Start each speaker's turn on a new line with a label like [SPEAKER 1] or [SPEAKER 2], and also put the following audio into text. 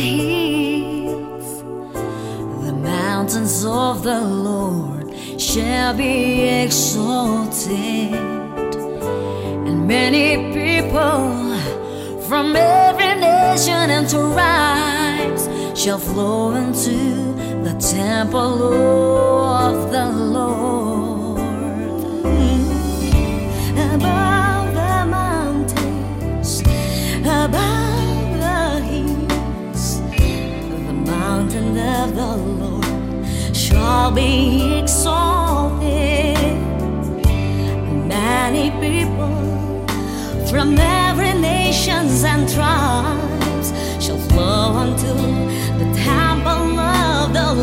[SPEAKER 1] hills, the mountains of the Lord shall be exalted, and many people from every nation and tribes shall flow into the temple of the Lord. Of the Lord shall be exalted. Many people from every nations and tribes shall flow unto the temple of the Lord.